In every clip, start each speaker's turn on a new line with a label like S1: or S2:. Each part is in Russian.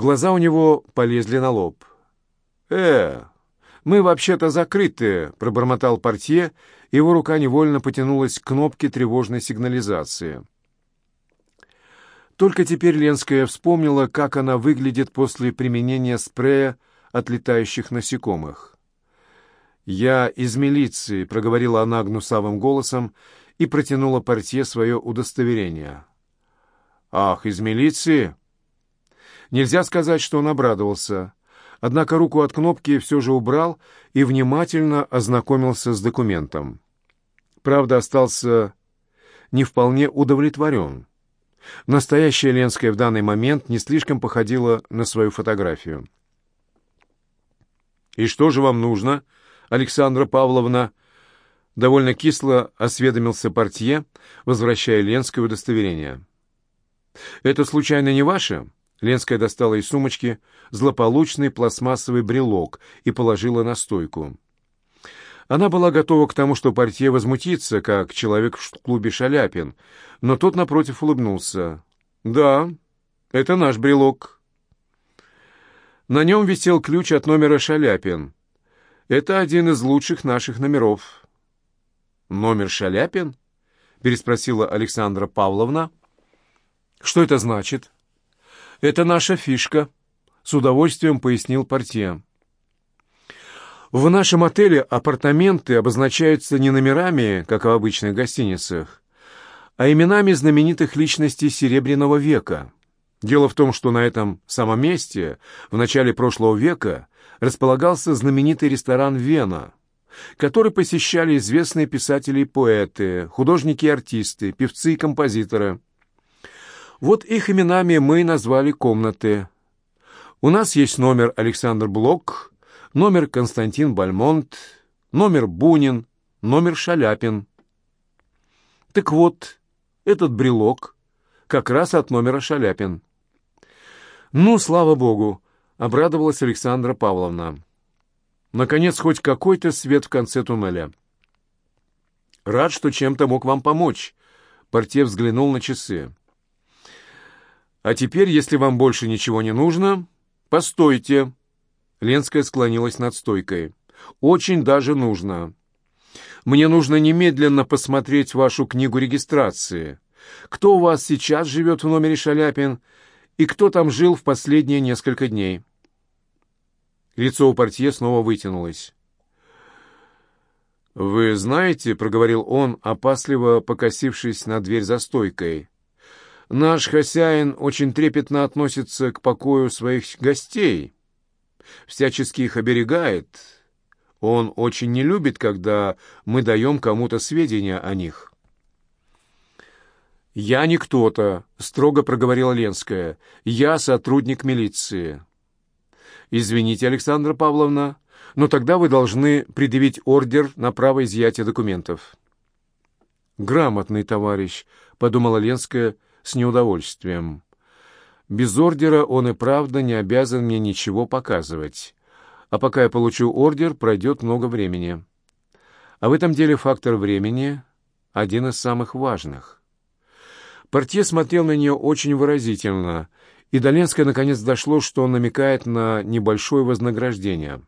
S1: Глаза у него полезли на лоб. «Э, мы вообще-то закрыты», — пробормотал портье, его рука невольно потянулась к кнопке тревожной сигнализации. Только теперь Ленская вспомнила, как она выглядит после применения спрея от летающих насекомых. «Я из милиции», — проговорила она гнусавым голосом и протянула портье свое удостоверение. «Ах, из милиции?» Нельзя сказать, что он обрадовался. Однако руку от кнопки все же убрал и внимательно ознакомился с документом. Правда, остался не вполне удовлетворен. Настоящая Ленская в данный момент не слишком походила на свою фотографию. «И что же вам нужно, Александра Павловна?» Довольно кисло осведомился портье, возвращая Ленское удостоверение. «Это случайно не ваше?» Ленская достала из сумочки злополучный пластмассовый брелок и положила на стойку. Она была готова к тому, что портье возмутится, как человек в клубе Шаляпин, но тот, напротив, улыбнулся. «Да, это наш брелок». На нем висел ключ от номера Шаляпин. Это один из лучших наших номеров. «Номер Шаляпин?» — переспросила Александра Павловна. «Что это значит?» «Это наша фишка», — с удовольствием пояснил портье. В нашем отеле апартаменты обозначаются не номерами, как в обычных гостиницах, а именами знаменитых личностей Серебряного века. Дело в том, что на этом самом месте в начале прошлого века располагался знаменитый ресторан «Вена», который посещали известные писатели и поэты, художники и артисты, певцы и композиторы. Вот их именами мы назвали комнаты. У нас есть номер Александр Блок, номер Константин Бальмонт, номер Бунин, номер Шаляпин. Так вот, этот брелок как раз от номера Шаляпин. Ну, слава богу, обрадовалась Александра Павловна. Наконец, хоть какой-то свет в конце туннеля. Рад, что чем-то мог вам помочь. Портье взглянул на часы. А теперь, если вам больше ничего не нужно, постойте. Ленская склонилась над стойкой. Очень даже нужно. Мне нужно немедленно посмотреть вашу книгу регистрации. Кто у вас сейчас живет в номере Шаляпин и кто там жил в последние несколько дней?» Лицо у портье снова вытянулось. «Вы знаете, — проговорил он, опасливо покосившись на дверь за стойкой, Наш хозяин очень трепетно относится к покою своих гостей, всячески их оберегает. Он очень не любит, когда мы даем кому-то сведения о них. «Я не кто-то», — строго проговорила Ленская. «Я сотрудник милиции». «Извините, Александра Павловна, но тогда вы должны предъявить ордер на право изъятия документов». «Грамотный товарищ», — подумала Ленская, — с неудовольствием. Без ордера он и правда не обязан мне ничего показывать. А пока я получу ордер, пройдет много времени. А в этом деле фактор времени — один из самых важных. Портье смотрел на нее очень выразительно, и Доленское наконец дошло, что он намекает на небольшое вознаграждение.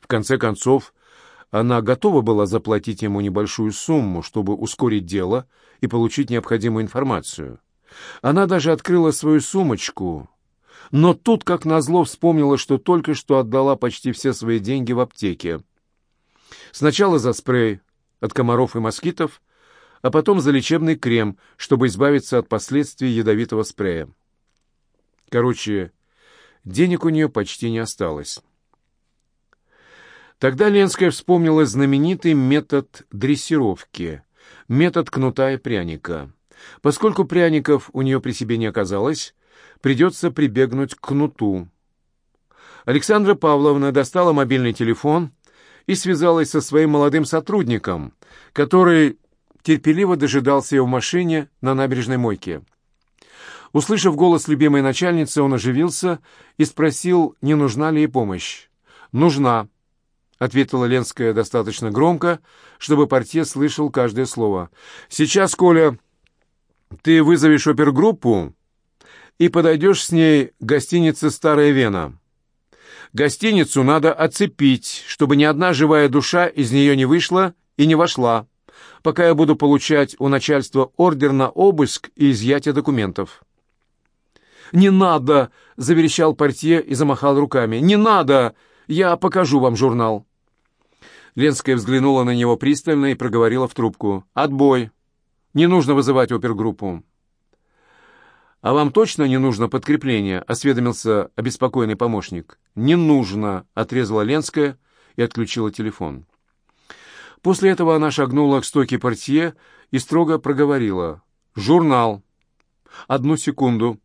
S1: В конце концов, она готова была заплатить ему небольшую сумму, чтобы ускорить дело и получить необходимую информацию. Она даже открыла свою сумочку, но тут, как назло, вспомнила, что только что отдала почти все свои деньги в аптеке. Сначала за спрей от комаров и москитов, а потом за лечебный крем, чтобы избавиться от последствий ядовитого спрея. Короче, денег у нее почти не осталось. Тогда Ленская вспомнила знаменитый метод дрессировки, метод кнута и пряника. Поскольку пряников у нее при себе не оказалось, придется прибегнуть к кнуту. Александра Павловна достала мобильный телефон и связалась со своим молодым сотрудником, который терпеливо дожидался ее в машине на набережной мойке. Услышав голос любимой начальницы, он оживился и спросил, не нужна ли ей помощь. «Нужна», — ответила Ленская достаточно громко, чтобы портье слышал каждое слово. «Сейчас, Коля, ты вызовешь опергруппу и подойдешь с ней к гостинице «Старая Вена». Гостиницу надо оцепить, чтобы ни одна живая душа из нее не вышла и не вошла, пока я буду получать у начальства ордер на обыск и изъятие документов. «Не надо!» — заверещал портье и замахал руками. «Не надо! Я покажу вам журнал!» Ленская взглянула на него пристально и проговорила в трубку. «Отбой! Не нужно вызывать опергруппу!» «А вам точно не нужно подкрепление?» — осведомился обеспокоенный помощник. «Не нужно!» — отрезала Ленская и отключила телефон. После этого она шагнула к стойке портье и строго проговорила. «Журнал!» «Одну секунду!»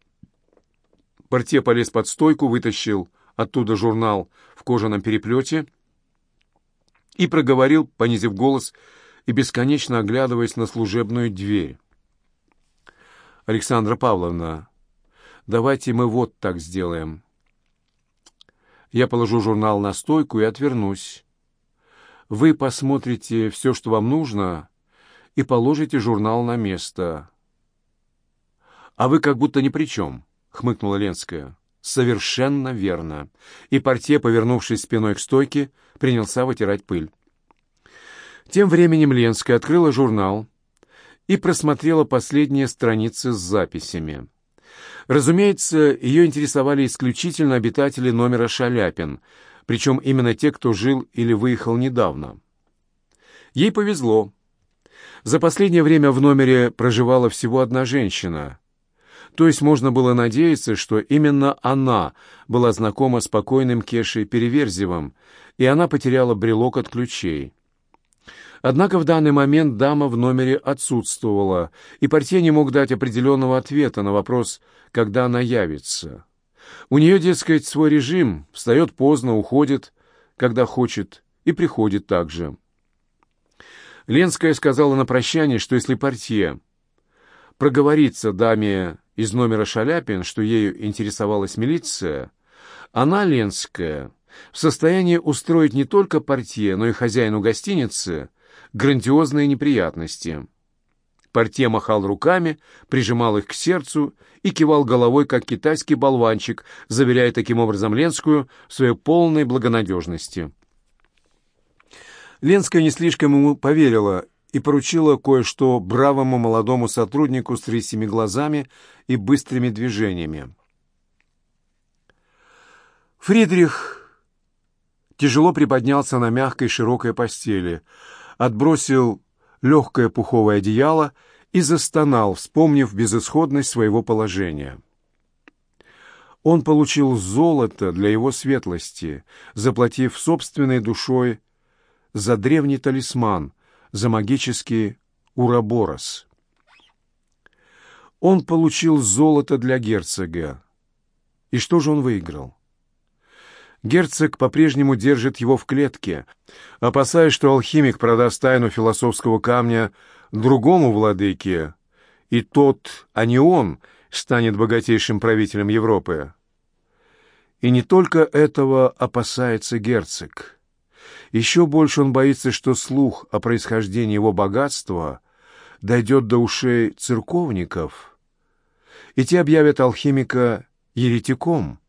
S1: Портье полез под стойку, вытащил оттуда журнал в кожаном переплете и проговорил, понизив голос и бесконечно оглядываясь на служебную дверь. Александра Павловна, давайте мы вот так сделаем. Я положу журнал на стойку и отвернусь. Вы посмотрите все, что вам нужно, и положите журнал на место. А вы как будто ни при чем, — хмыкнула Ленская. Совершенно верно. И портье, повернувшись спиной к стойке, принялся вытирать пыль. Тем временем Ленская открыла журнал — и просмотрела последние страницы с записями. Разумеется, ее интересовали исключительно обитатели номера Шаляпин, причем именно те, кто жил или выехал недавно. Ей повезло. За последнее время в номере проживала всего одна женщина. То есть можно было надеяться, что именно она была знакома с покойным Кешей Переверзевым, и она потеряла брелок от ключей. Однако в данный момент дама в номере отсутствовала, и портье не мог дать определенного ответа на вопрос, когда она явится. У нее, дескать, свой режим, встает поздно, уходит, когда хочет, и приходит также. Ленская сказала на прощание, что если портье проговорится даме из номера Шаляпин, что ею интересовалась милиция, она, Ленская, в состоянии устроить не только портье, но и хозяину гостиницы грандиозные неприятности. Портье махал руками, прижимал их к сердцу и кивал головой, как китайский болванчик, заверяя таким образом Ленскую в своей полной благонадежности. Ленская не слишком ему поверила и поручила кое-что бравому молодому сотруднику с рысими глазами и быстрыми движениями. Фридрих тяжело приподнялся на мягкой широкой постели — отбросил легкое пуховое одеяло и застонал, вспомнив безысходность своего положения. Он получил золото для его светлости, заплатив собственной душой за древний талисман, за магический Ураборос. Он получил золото для герцога. И что же он выиграл? Герцог по-прежнему держит его в клетке, опасаясь, что алхимик продаст тайну философского камня другому владыке, и тот, а не он, станет богатейшим правителем Европы. И не только этого опасается герцог. Еще больше он боится, что слух о происхождении его богатства дойдет до ушей церковников, и те объявят алхимика еретиком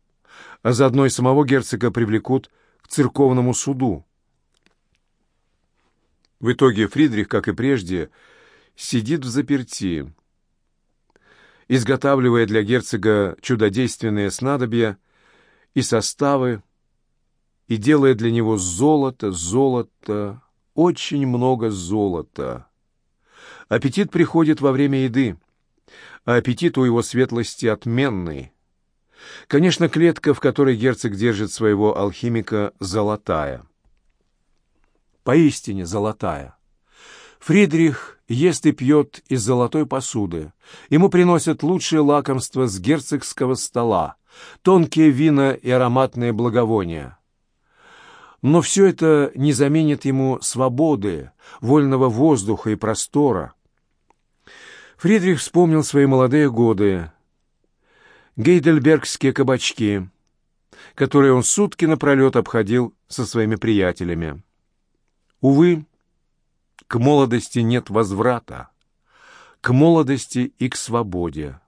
S1: а заодно и самого герцога привлекут к церковному суду. В итоге Фридрих, как и прежде, сидит в заперти, изготавливая для герцога чудодейственные снадобья и составы, и делая для него золото, золото, очень много золота. Аппетит приходит во время еды, а аппетит у его светлости отменный — Конечно, клетка, в которой герцог держит своего алхимика, золотая. Поистине золотая. Фридрих ест и пьет из золотой посуды. Ему приносят лучшие лакомства с герцогского стола, тонкие вина и ароматные благовония. Но все это не заменит ему свободы, вольного воздуха и простора. Фридрих вспомнил свои молодые годы, гейдельбергские кабачки, которые он сутки напролет обходил со своими приятелями. Увы, к молодости нет возврата, к молодости и к свободе.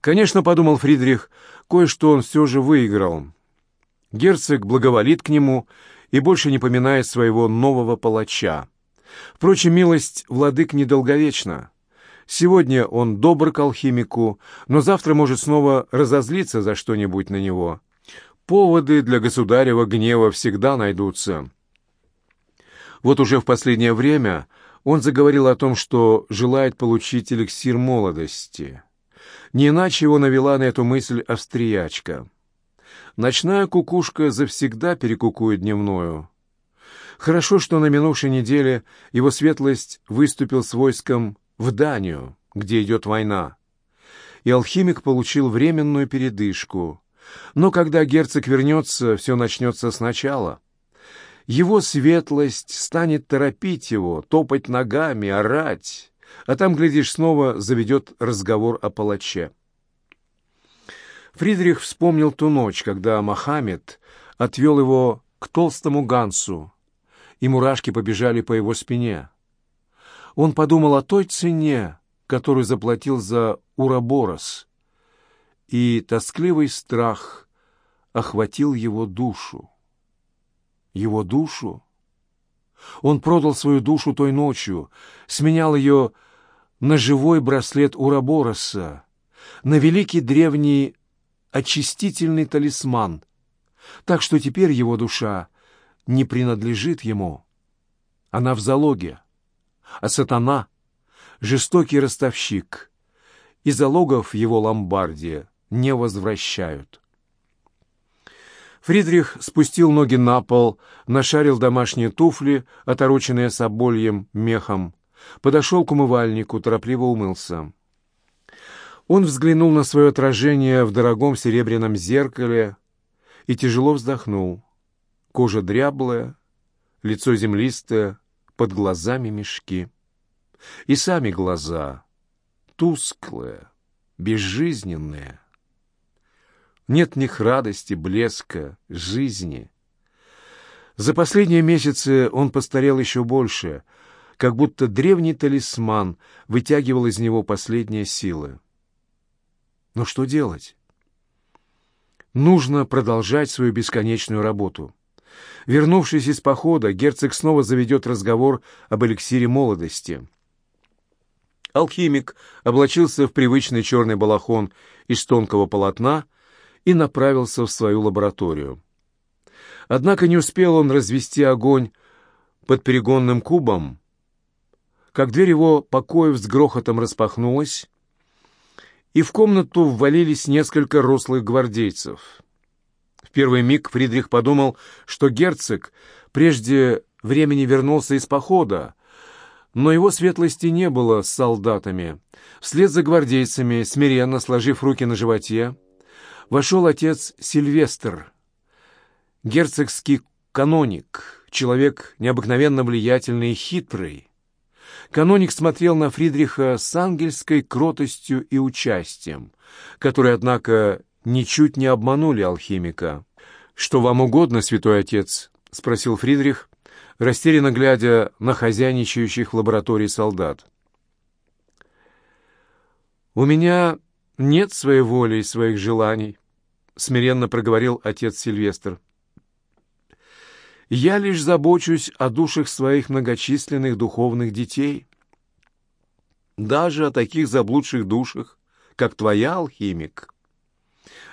S1: Конечно, подумал Фридрих, кое-что он все же выиграл. Герцог благоволит к нему и больше не поминает своего нового палача. Впрочем, милость владык недолговечна. Сегодня он добр к алхимику, но завтра может снова разозлиться за что-нибудь на него. Поводы для государева гнева всегда найдутся. Вот уже в последнее время он заговорил о том, что желает получить эликсир молодости. Не иначе его навела на эту мысль австриячка. Ночная кукушка завсегда перекукует дневную. Хорошо, что на минувшей неделе его светлость выступил с войском в Данию, где идет война. И алхимик получил временную передышку. Но когда герцог вернется, все начнется сначала. Его светлость станет торопить его, топать ногами, орать, а там, глядишь, снова заведет разговор о палаче. Фридрих вспомнил ту ночь, когда Мохаммед отвел его к толстому Гансу, и мурашки побежали по его спине. Он подумал о той цене, которую заплатил за Ураборос, и тоскливый страх охватил его душу. Его душу? Он продал свою душу той ночью, сменял ее на живой браслет Урабороса, на великий древний очистительный талисман, так что теперь его душа не принадлежит ему. Она в залоге а сатана — жестокий ростовщик, и залогов его ломбарде не возвращают. Фридрих спустил ноги на пол, нашарил домашние туфли, отороченные собольем мехом, подошел к умывальнику, торопливо умылся. Он взглянул на свое отражение в дорогом серебряном зеркале и тяжело вздохнул. Кожа дряблая, лицо землистое, под глазами мешки. И сами глаза тусклые, безжизненные. Нет в них радости, блеска, жизни. За последние месяцы он постарел еще больше, как будто древний талисман вытягивал из него последние силы. Но что делать? Нужно продолжать свою бесконечную работу. Вернувшись из похода, герцог снова заведет разговор об эликсире молодости. Алхимик облачился в привычный черный балахон из тонкого полотна и направился в свою лабораторию. Однако не успел он развести огонь под перегонным кубом, как дверь его покоев с грохотом распахнулась, и в комнату ввалились несколько рослых гвардейцев первый миг Фридрих подумал, что герцог прежде времени вернулся из похода, но его светлости не было с солдатами. Вслед за гвардейцами, смиренно сложив руки на животе, вошел отец Сильвестр, герцогский каноник, человек необыкновенно влиятельный и хитрый. Каноник смотрел на Фридриха с ангельской кротостью и участием, которые, однако, ничуть не обманули алхимика. «Что вам угодно, святой отец?» — спросил Фридрих, растерянно глядя на хозяйничающих в лаборатории солдат. «У меня нет своей воли и своих желаний», — смиренно проговорил отец Сильвестр. «Я лишь забочусь о душах своих многочисленных духовных детей, даже о таких заблудших душах, как твоя, алхимик»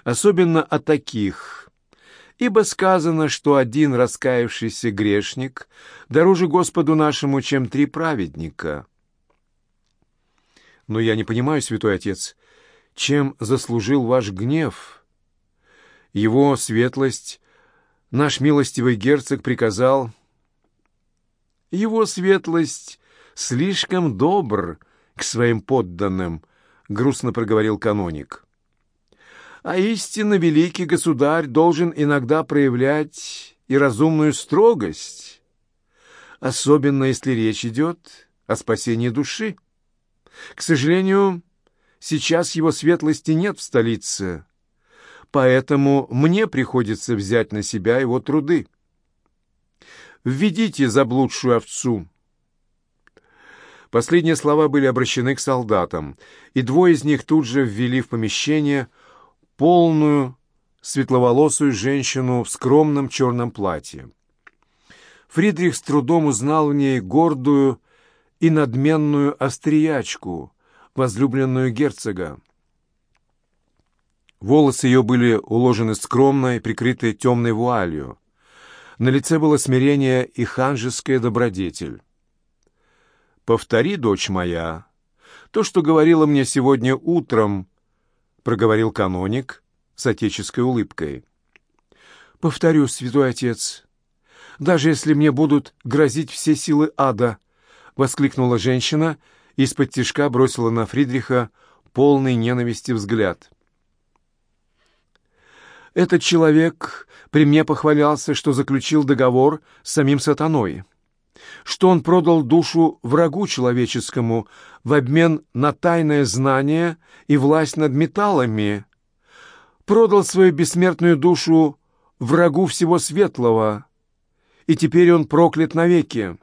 S1: особенно о таких, ибо сказано, что один раскаявшийся грешник дороже Господу нашему, чем три праведника. Но я не понимаю, святой отец, чем заслужил ваш гнев? Его светлость, наш милостивый герцог, приказал... Его светлость слишком добр к своим подданным, — грустно проговорил каноник а истинно великий государь должен иногда проявлять и разумную строгость, особенно если речь идет о спасении души. К сожалению, сейчас его светлости нет в столице, поэтому мне приходится взять на себя его труды. Введите заблудшую овцу. Последние слова были обращены к солдатам, и двое из них тут же ввели в помещение полную светловолосую женщину в скромном черном платье. Фридрих с трудом узнал в ней гордую и надменную австриячку, возлюбленную герцога. Волосы ее были уложены скромно и прикрыты темной вуалью. На лице было смирение и ханжеская добродетель. «Повтори, дочь моя, то, что говорила мне сегодня утром», — проговорил каноник с отеческой улыбкой. «Повторю, святой отец, даже если мне будут грозить все силы ада», — воскликнула женщина и из-под тишка бросила на Фридриха полный ненависти взгляд. Этот человек при мне похвалялся, что заключил договор с самим сатаной, что он продал душу врагу человеческому в обмен на тайное знание и власть над металлами, продал свою бессмертную душу врагу всего светлого, и теперь он проклят навеки.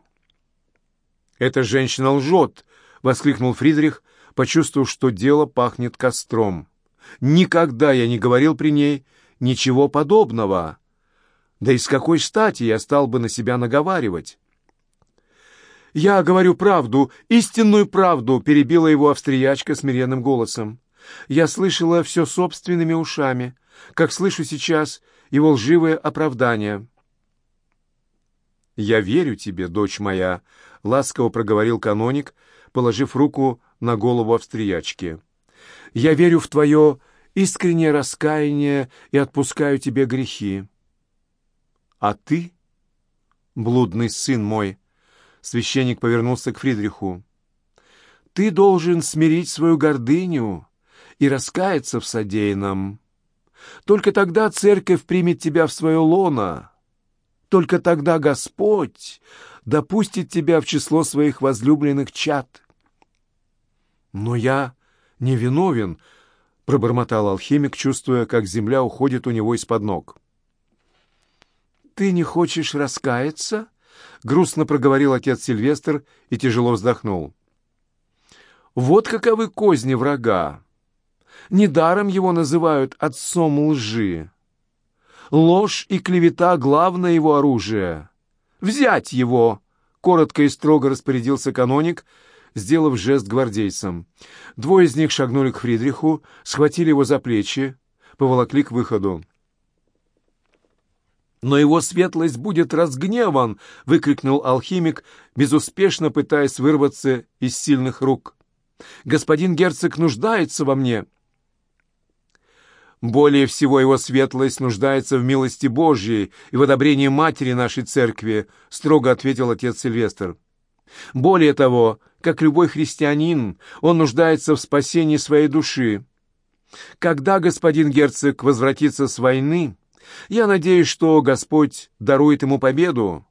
S1: «Эта женщина лжет!» — воскликнул Фридрих, почувствовав, что дело пахнет костром. «Никогда я не говорил при ней ничего подобного. Да и с какой стати я стал бы на себя наговаривать? «Я говорю правду, истинную правду», — перебила его австриячка смиренным голосом. «Я слышала все собственными ушами, как слышу сейчас его лживое оправдание». «Я верю тебе, дочь моя», — ласково проговорил каноник, положив руку на голову австриячки. «Я верю в твое искреннее раскаяние и отпускаю тебе грехи. А ты, блудный сын мой, священник повернулся к Фридриху, ты должен смирить свою гордыню и раскаяться в содеянном. Только тогда церковь примет тебя в свое лоно. Только тогда Господь допустит тебя в число своих возлюбленных чад. Но я не виновен, — пробормотал алхимик, чувствуя, как земля уходит у него из-под ног. «Ты не хочешь раскаяться?» — грустно проговорил отец Сильвестр и тяжело вздохнул. «Вот каковы козни врага! Недаром его называют отцом лжи. Ложь и клевета — главное его оружие. Взять его!» — коротко и строго распорядился каноник — сделав жест гвардейцам. Двое из них шагнули к Фридриху, схватили его за плечи, поволокли к выходу. «Но его светлость будет разгневан!» — выкрикнул алхимик, безуспешно пытаясь вырваться из сильных рук. «Господин герцог нуждается во мне!» «Более всего его светлость нуждается в милости Божьей и в одобрении матери нашей церкви», — строго ответил отец Сильвестр. Более того, как любой христианин, он нуждается в спасении своей души. Когда господин герцог возвратится с войны, я надеюсь, что Господь дарует ему победу.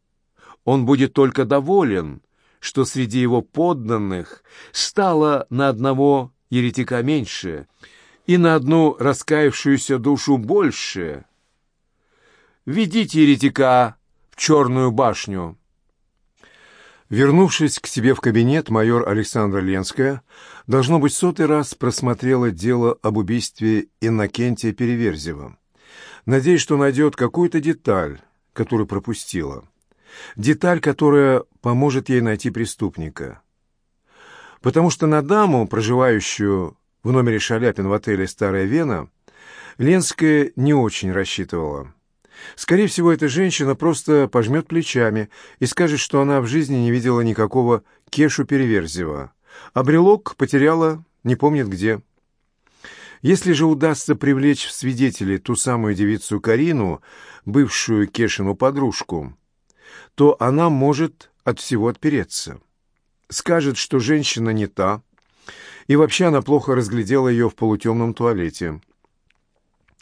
S1: Он будет только доволен, что среди его подданных стало на одного еретика меньше и на одну раскаявшуюся душу больше. Ведите еретика в черную башню. Вернувшись к себе в кабинет, майор Александра Ленская, должно быть, сотый раз просмотрела дело об убийстве Иннокентия Переверзева. Надеясь, что найдет какую-то деталь, которую пропустила. Деталь, которая поможет ей найти преступника. Потому что на даму, проживающую в номере Шаляпин в отеле «Старая Вена», Ленская не очень рассчитывала. Скорее всего, эта женщина просто пожмет плечами и скажет, что она в жизни не видела никакого Кешу Переверзева, а брелок потеряла не помнит где. Если же удастся привлечь в свидетели ту самую девицу Карину, бывшую Кешину подружку, то она может от всего отпереться. Скажет, что женщина не та, и вообще она плохо разглядела ее в полутемном туалете.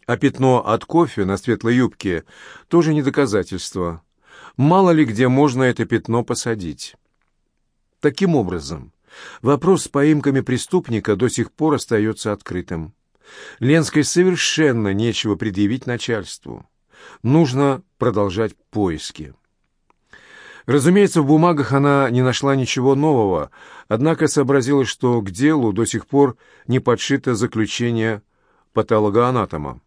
S1: А пятно от кофе на светлой юбке тоже не доказательство. Мало ли где можно это пятно посадить. Таким образом, вопрос с поимками преступника до сих пор остается открытым. Ленской совершенно нечего предъявить начальству. Нужно продолжать поиски. Разумеется, в бумагах она не нашла ничего нового, однако сообразила, что к делу до сих пор не подшито заключение патологоанатома.